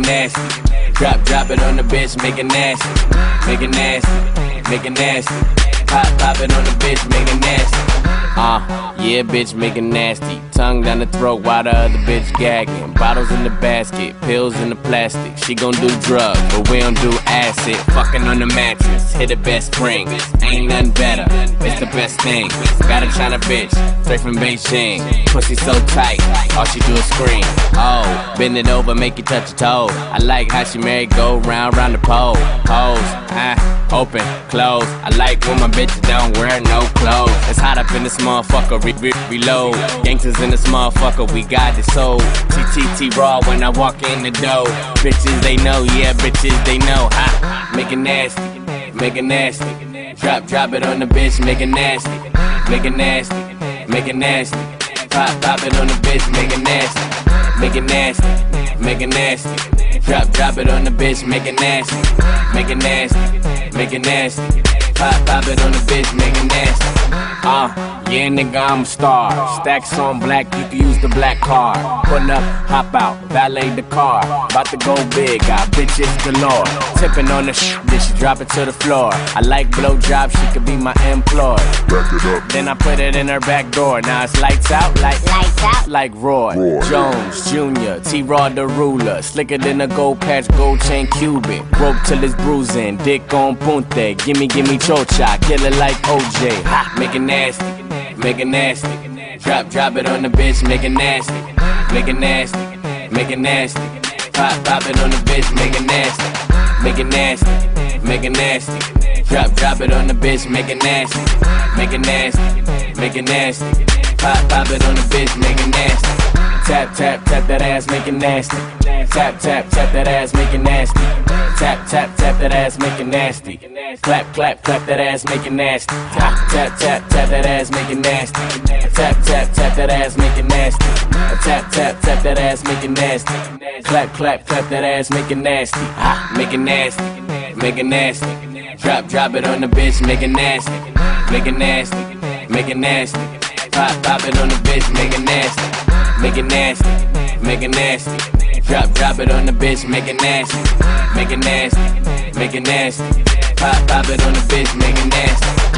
nasty. Drop, drop it on the bitch, make it nasty. Make it nasty, make it nasty. Pop, pop it on the bitch, make it nasty. Uh, yeah, bitch, make it nasty. Tongue down the throat while the other bitch gagging. Bottles in the basket, pills in the plastic. She gon' do drugs, but we don't do acid. Fucking on the mattress, hit the best spring. Ain't nothing better, it's the best thing. Got a China bitch, straight from Beijing. Pussy so tight, all she do is scream. Oh, bend it over, make you touch your toe. I like how she married, go round, round the pole. Pose, ah, open, close. I like when my bitches don't wear no clothes. It's hot up in this motherfucker, re- re- reload. Gangsters in this motherfucker, we got this soul. TTT raw when I walk in the door. Bitches they know, yeah, bitches they know. Ha, make it nasty, make it nasty. Drop, drop it on the bitch, make it nasty, make it nasty, make it nasty. Pop, pop it on the bitch, make it nasty, make it nasty, make it nasty. Drop, drop it on the bitch, make it nasty, make it nasty, make it nasty. Pop, pop it on the bitch, make it nasty. Uh, yeah, nigga, I'm a star. Stacks on black, you can use the black card. Pull up, hop out, valet the car. About to go big, got bitches galore. Tipping on the sh, then she drop it to the floor. I like blowjobs, she could be my employee. Back it up. Then I put it in her back door. Now it's lights out, like Lights out. like Roy, Roy. Jones Jr., T Rod the ruler, slicker than a gold patch, gold chain Cuban. Rope till it's bruising, dick on punte. Gimme, gimme chocha, kill it like OJ. Ha, make it nasty, make it nasty. Drop, drop it on the bitch, make it nasty, make it nasty, make it nasty. Pop, pop it on the bitch, make it nasty, make it nasty, make it nasty. Drop, drop it on the bitch, make it nasty, make it nasty, make it nasty. Pop, pop it on the bitch, make it nasty. Tap, tap, tap that ass, make it nasty. Tap, tap, tap that ass, make it nasty. Tap, tap, tap that ass, make it nasty. Clap, clap, clap that ass, make it nasty. Tap, tap, tap, tap that ass, make it nasty. Tap, tap, tap that ass, make it nasty. Tap, tap, tap that ass, make it nasty. Clap, clap, clap that ass, make it nasty. Make it nasty, make it nasty. Drop, drop it on the bitch, make it nasty. Make it nasty, make it nasty. Pop, pop it on the bitch, make it nasty. Make it nasty, make it nasty. Drop, drop it on the bitch, make it nasty. Make it nasty, make it nasty. Pop, pop it on the bitch, make it nasty.